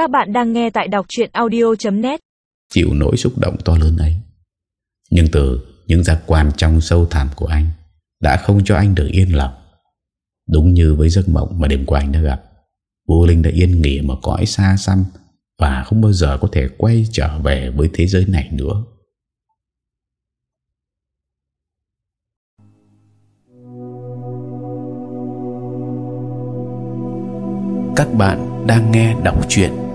Các bạn đang nghe tại đọc chuyện audio.net Chịu nỗi xúc động to lớn ấy. Nhưng từ những giác quan trong sâu thẳm của anh Đã không cho anh được yên lòng. Đúng như với giấc mộng mà đêm qua anh đã gặp Vô Linh đã yên nghỉ mà cõi xa xăm Và không bao giờ có thể quay trở về với thế giới này nữa. Các bạn đang nghe đọc truyện